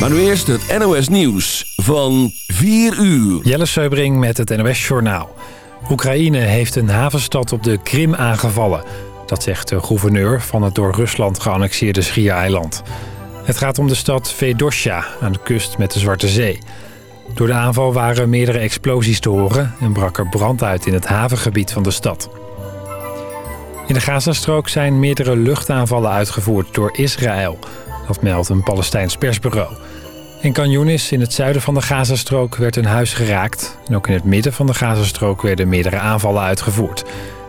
Maar nu eerst het NOS Nieuws van 4 uur. Jelle Seubring met het NOS Journaal. Oekraïne heeft een havenstad op de Krim aangevallen. Dat zegt de gouverneur van het door Rusland geannexeerde Schiereiland. Het gaat om de stad Vedosja aan de kust met de Zwarte Zee. Door de aanval waren meerdere explosies te horen... en brak er brand uit in het havengebied van de stad. In de Gazastrook zijn meerdere luchtaanvallen uitgevoerd door Israël. Dat meldt een Palestijns persbureau. In Canyonis, in het zuiden van de Gazastrook, werd een huis geraakt. En ook in het midden van de Gazastrook werden meerdere aanvallen uitgevoerd.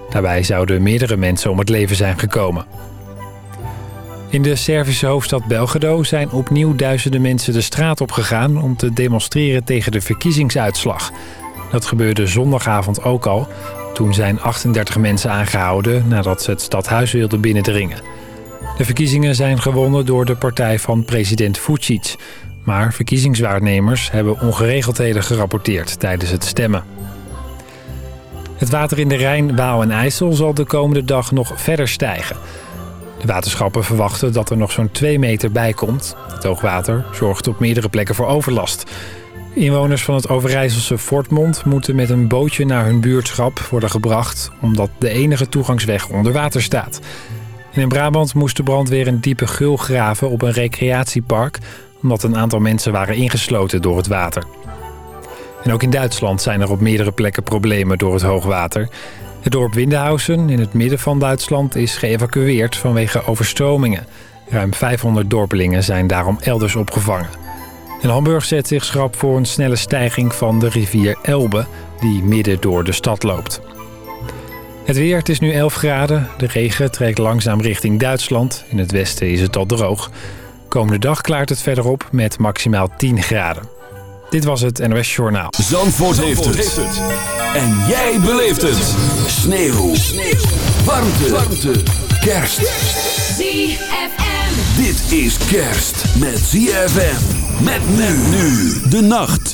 Daarbij zouden meerdere mensen om het leven zijn gekomen. In de Servische hoofdstad Belgrado zijn opnieuw duizenden mensen de straat op gegaan... om te demonstreren tegen de verkiezingsuitslag. Dat gebeurde zondagavond ook al. Toen zijn 38 mensen aangehouden nadat ze het stadhuis wilden binnendringen. De verkiezingen zijn gewonnen door de partij van president Vucic. Maar verkiezingswaarnemers hebben ongeregeldheden gerapporteerd tijdens het stemmen. Het water in de Rijn, Waal en IJssel zal de komende dag nog verder stijgen. De waterschappen verwachten dat er nog zo'n 2 meter bij komt. Het hoogwater zorgt op meerdere plekken voor overlast. Inwoners van het Overijsselse Fortmond moeten met een bootje naar hun buurtschap worden gebracht... omdat de enige toegangsweg onder water staat. In Brabant moest de brandweer een diepe gul graven op een recreatiepark... omdat een aantal mensen waren ingesloten door het water. En ook in Duitsland zijn er op meerdere plekken problemen door het hoogwater. Het dorp Windhausen in het midden van Duitsland is geëvacueerd vanwege overstromingen. Ruim 500 dorpelingen zijn daarom elders opgevangen. En Hamburg zet zich schrap voor een snelle stijging van de rivier Elbe... die midden door de stad loopt. Het weer, het is nu 11 graden. De regen trekt langzaam richting Duitsland. In het westen is het al droog. Komende dag klaart het verder op met maximaal 10 graden. Dit was het NOS Journaal. Zandvoort, Zandvoort heeft, het. En jij beleeft het. Sneeuw. Sneeuw. Warmte. Warmte. Kerst. ZFM. Dit is kerst met ZFM. Met men nu. De nacht.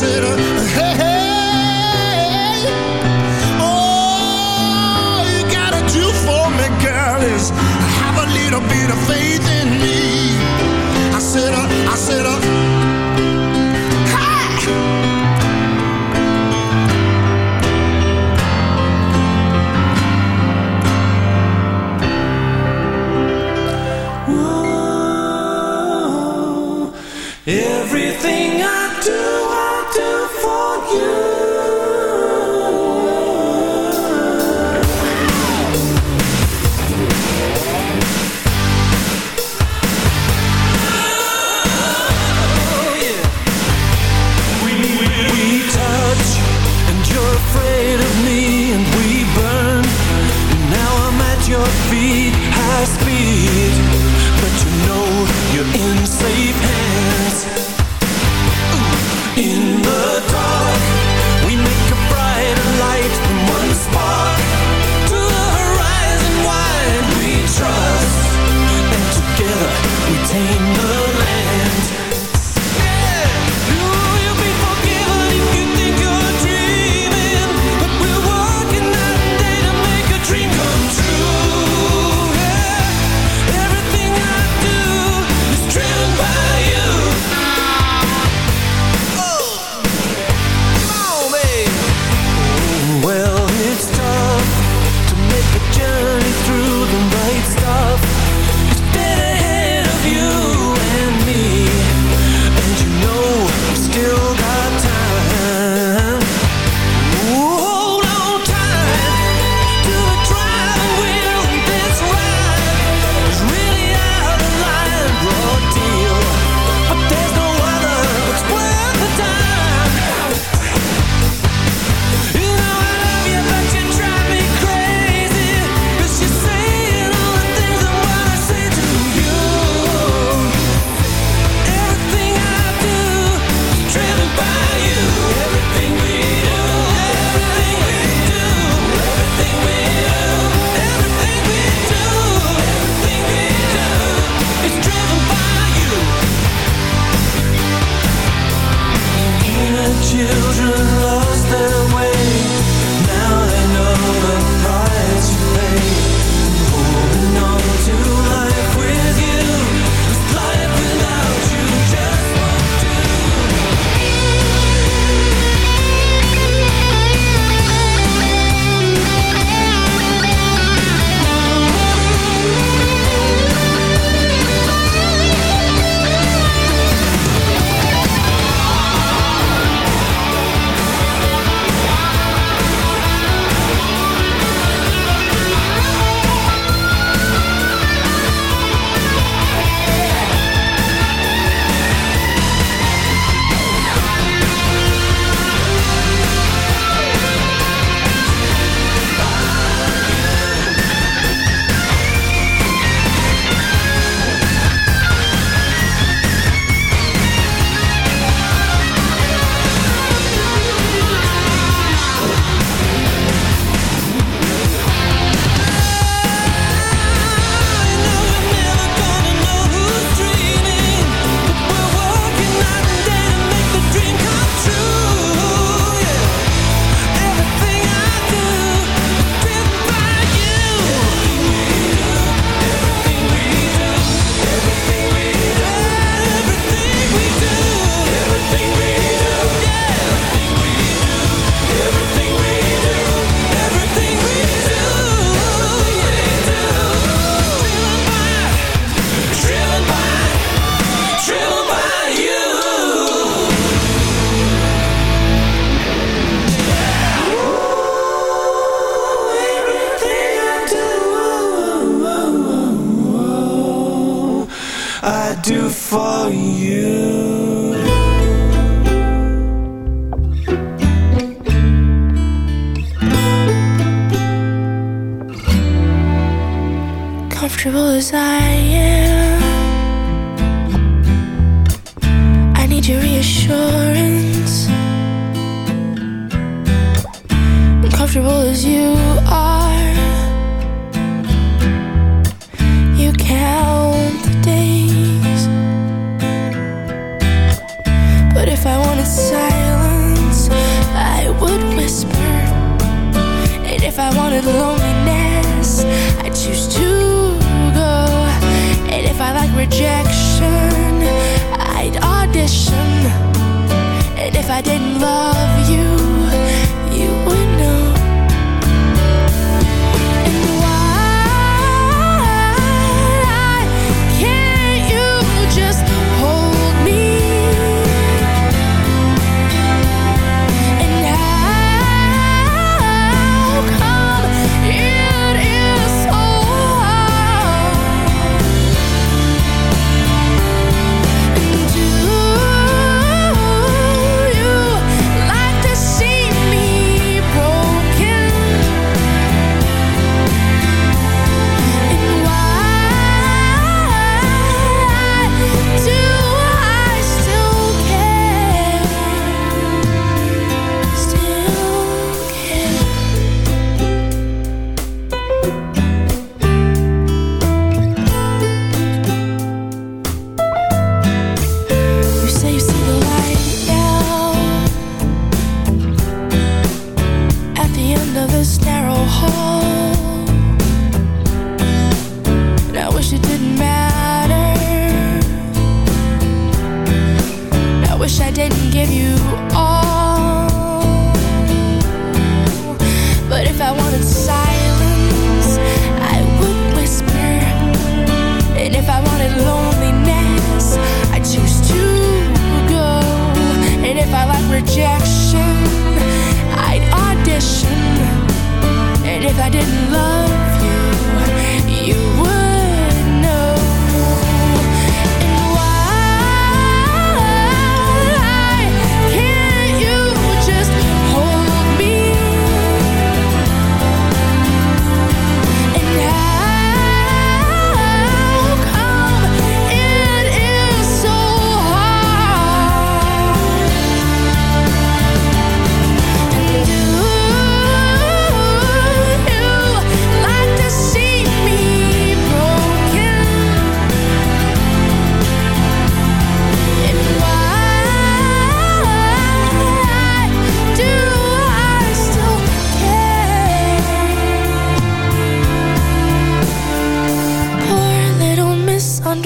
consider. Hey, hey, all you gotta do for me, girl, is.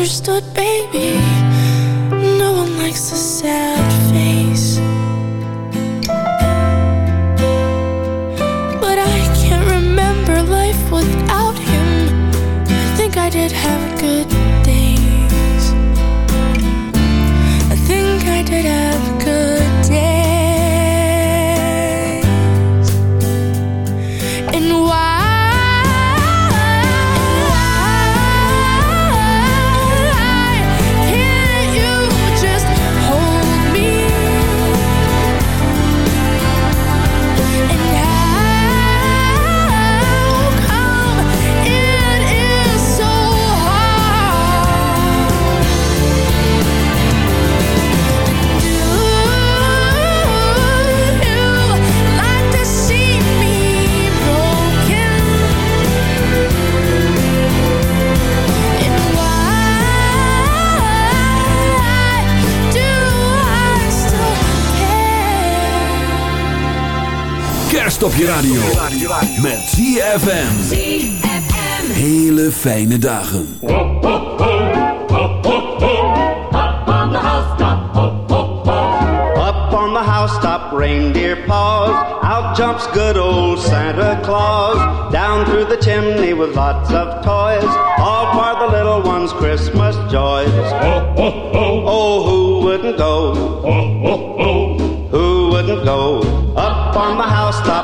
Understood, baby. je. Met ZFM. Hele fijne dagen. Up on the housetop. Up on the housetop, reindeer paws. Out jumps good old Santa Claus. Down through the chimney with lots of toys. All for the little ones' Christmas joys. Oh, oh who wouldn't go? Oh, oh, oh. Who wouldn't go? Up on the housetop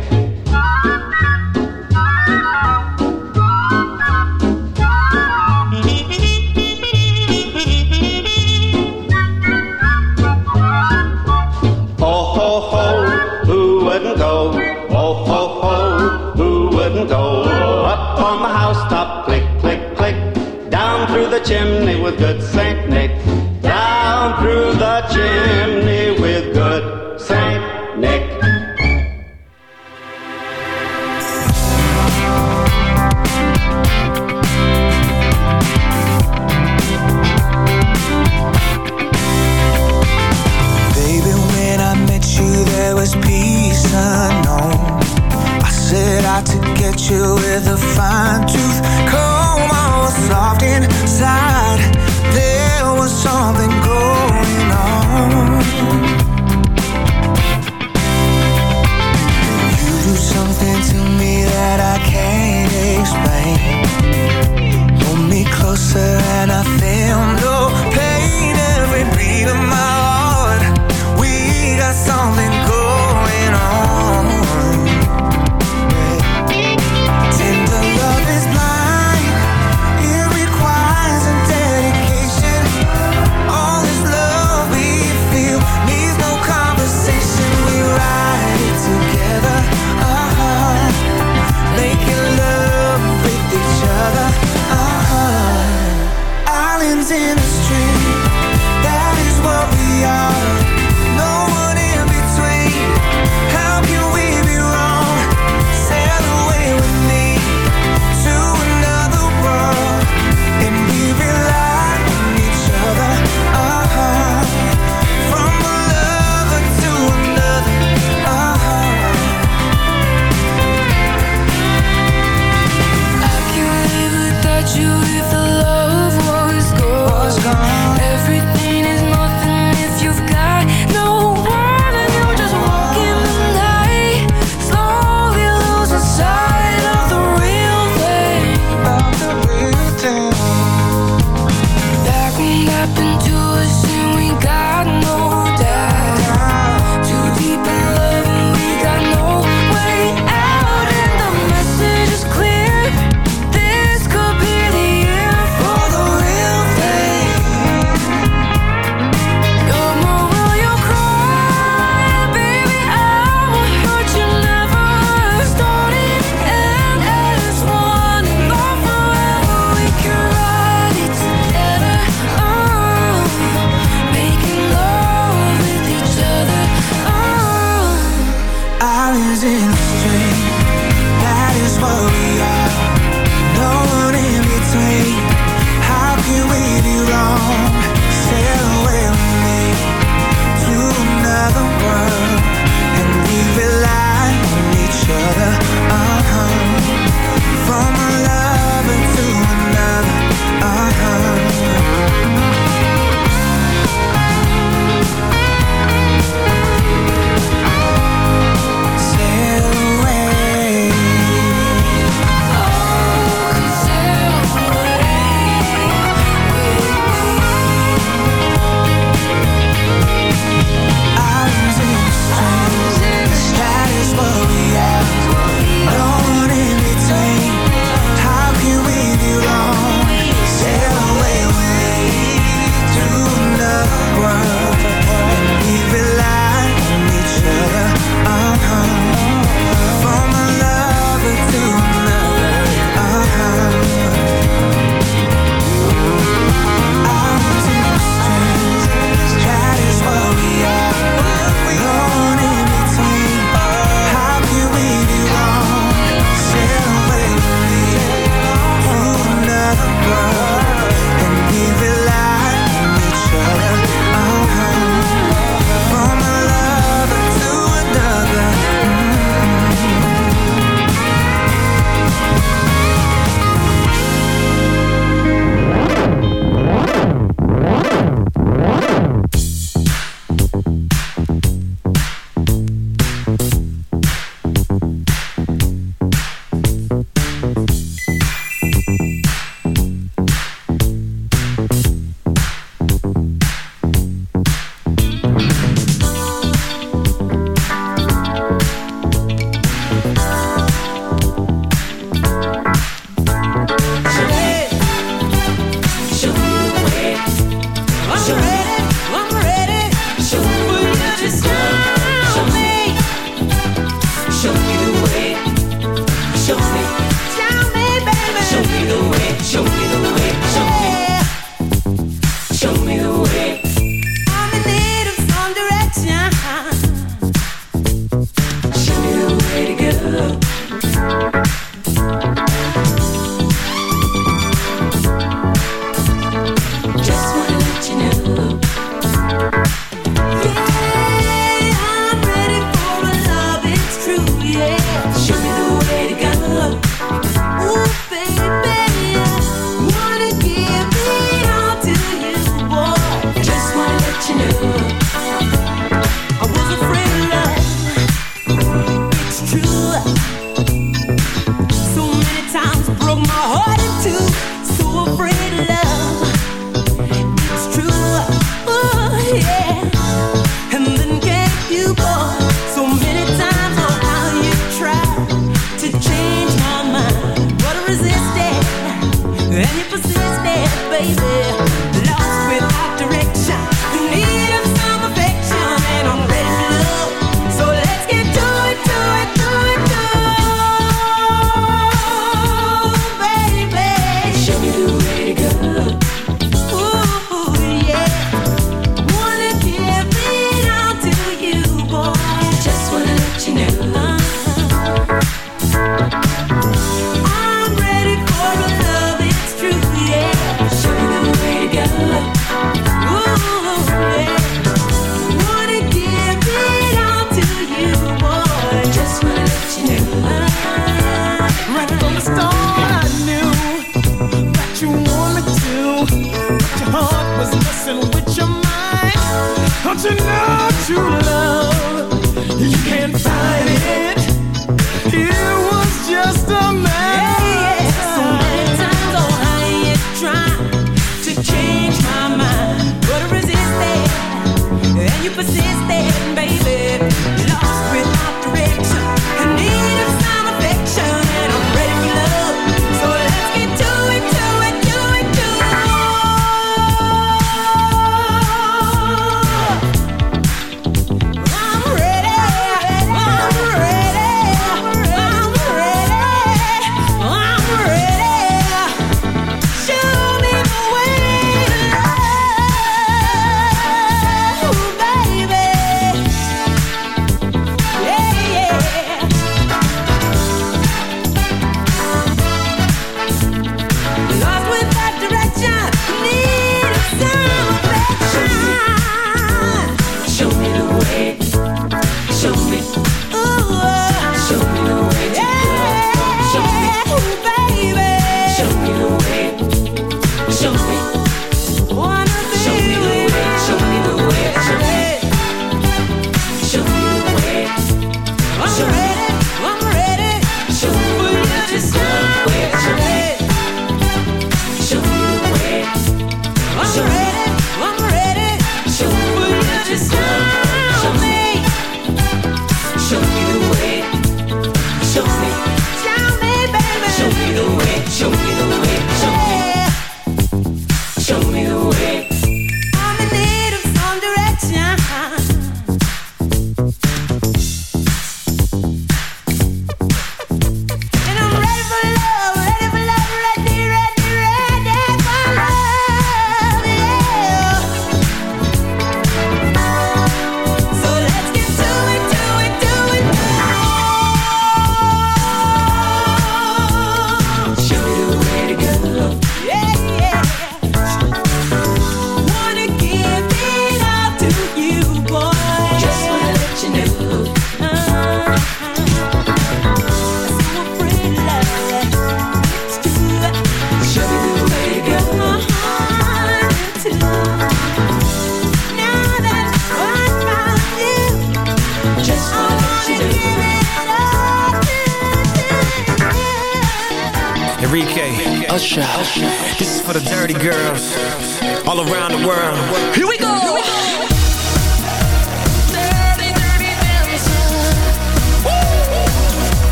With good Saint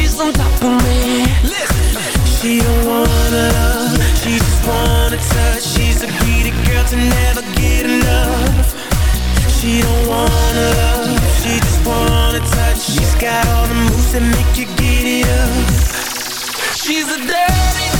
she's on top of me. Listen. She don't wanna love, she just wanna touch. She's a greedy girl to never get enough. She don't wanna love, she just wanna touch. She's got all the moves that make you get it up. She's a dirty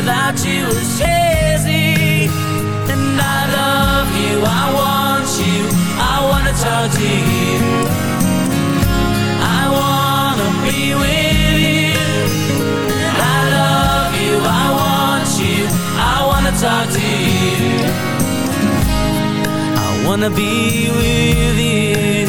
without you is crazy. And I love you, I want you, I wanna talk to you. I wanna be with you. I love you, I want you, I wanna talk to you. I wanna be with you.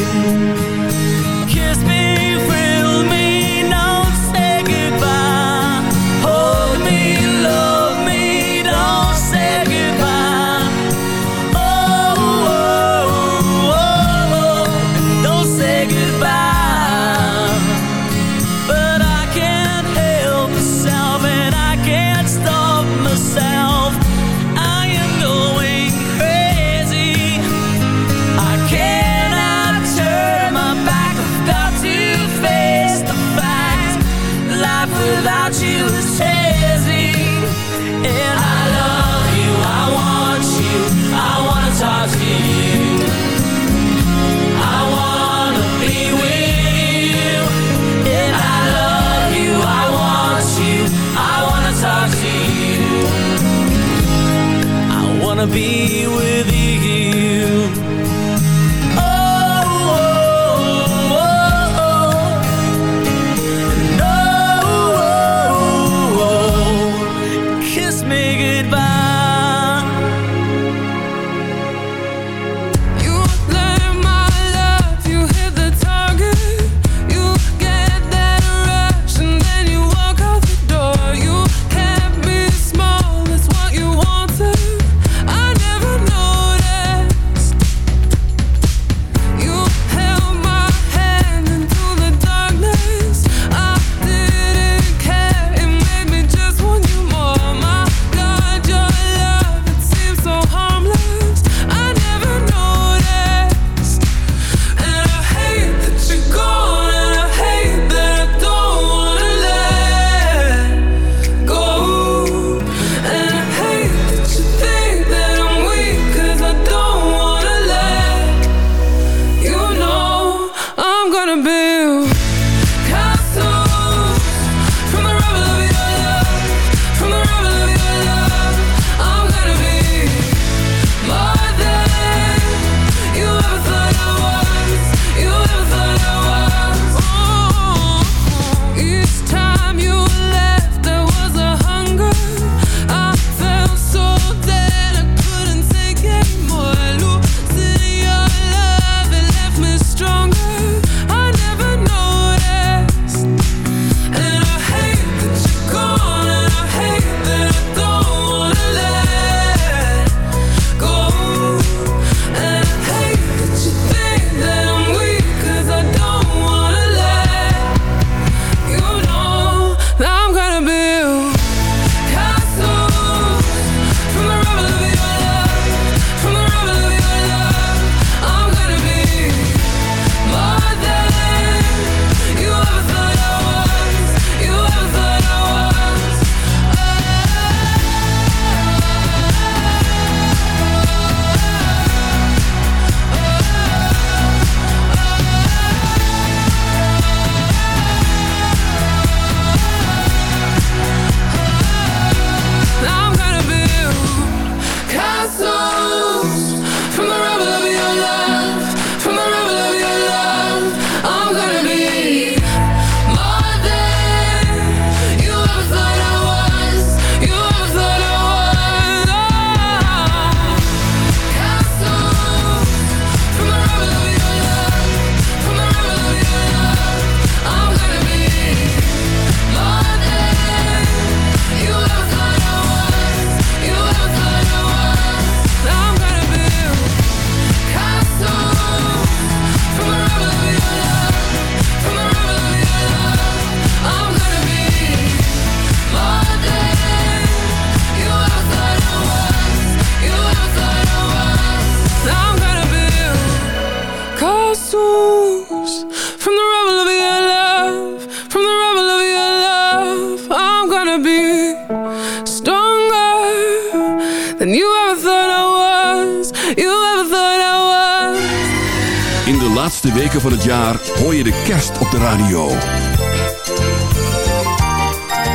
In de laatste weken van het jaar hoor je de kerst op de radio.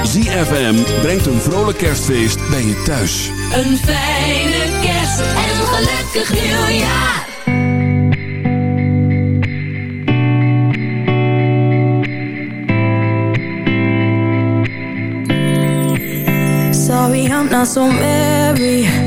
ZFM brengt een vrolijk kerstfeest bij je thuis. Een fijne kerst en een gelukkig nieuwjaar. Sorry, I'm not so merry.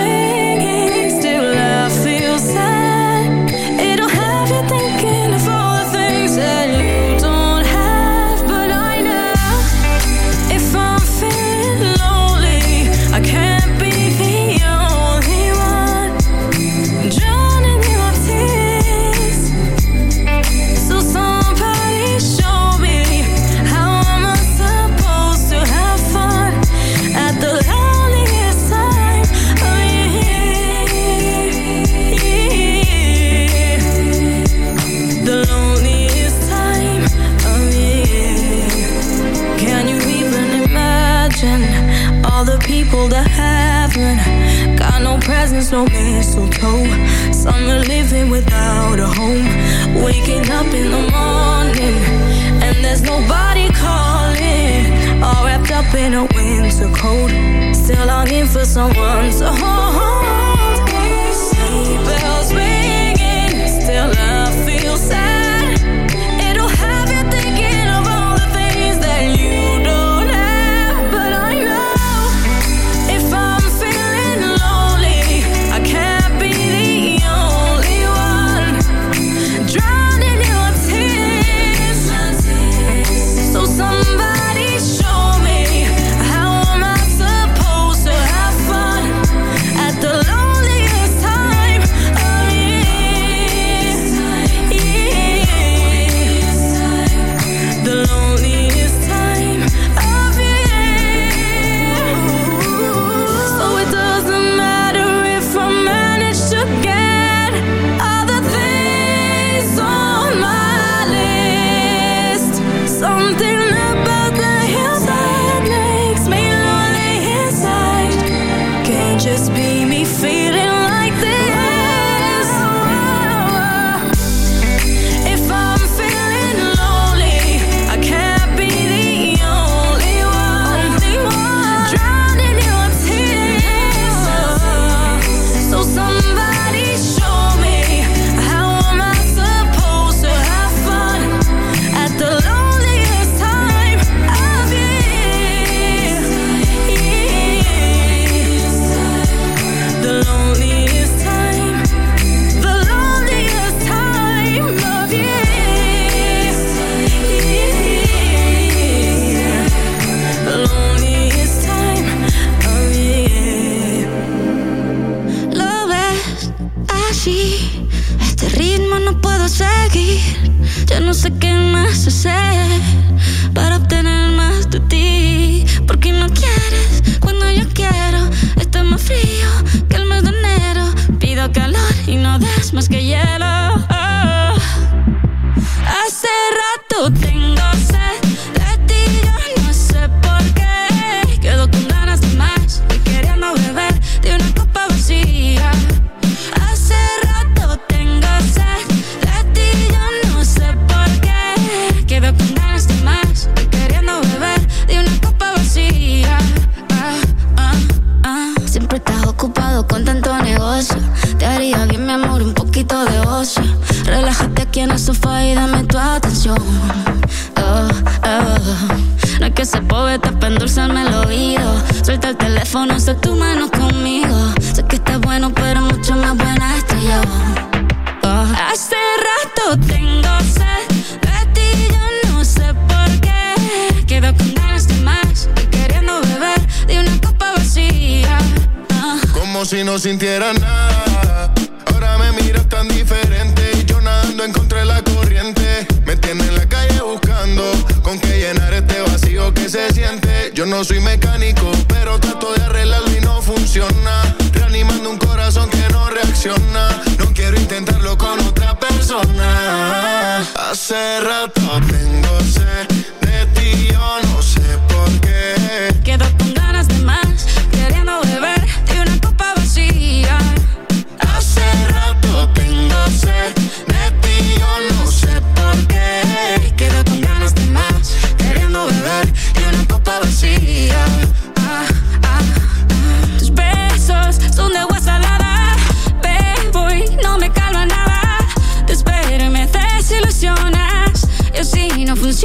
there's no mistletoe. Summer living without a home. Waking up in the morning And there's nobody calling. All wrapped up in a winter coat. Still longing for someone to hold.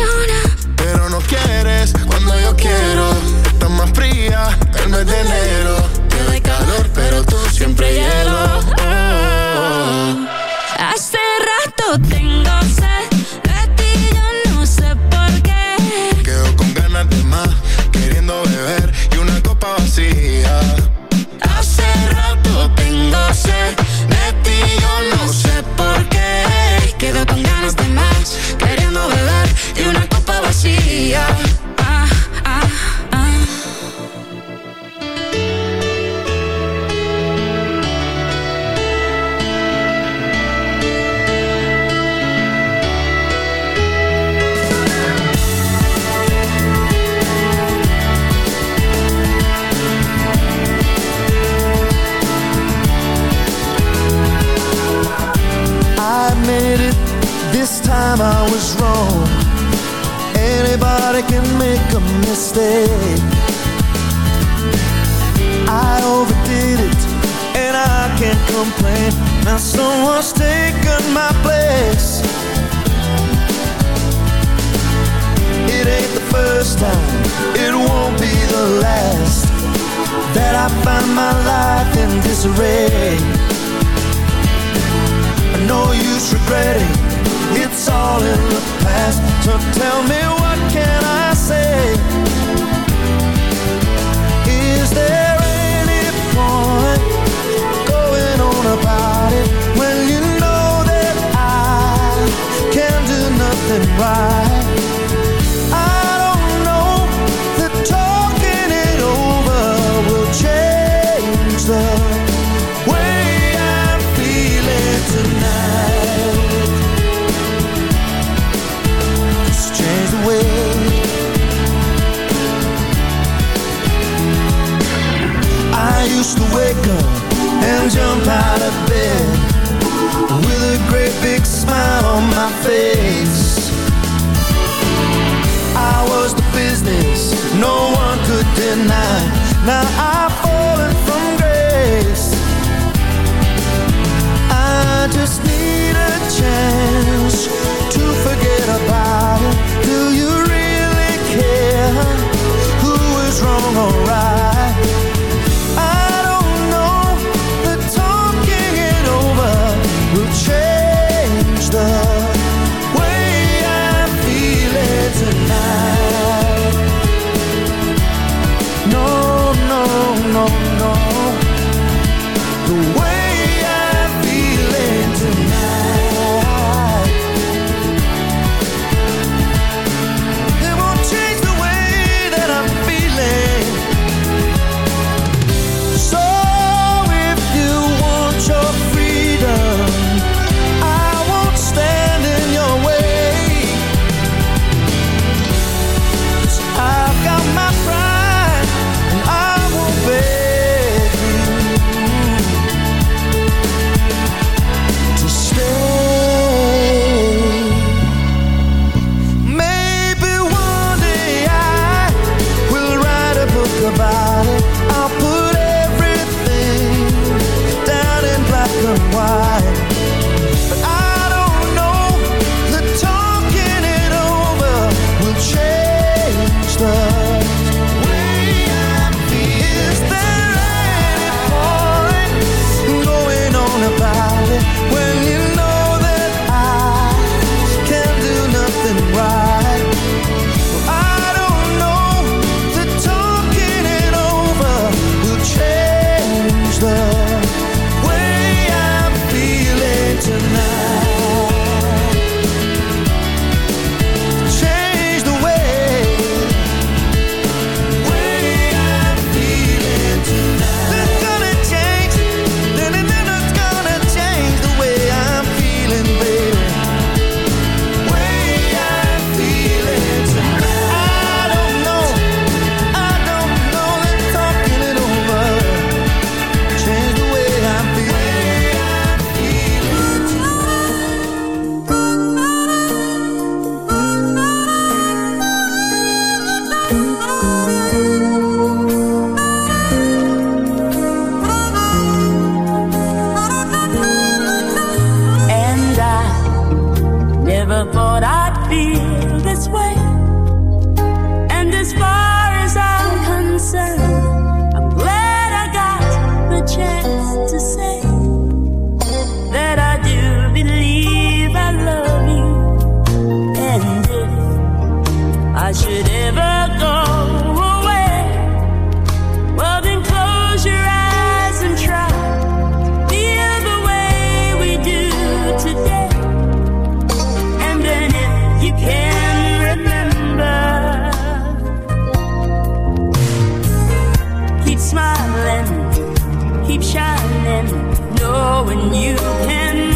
Así keep shining, knowing you can.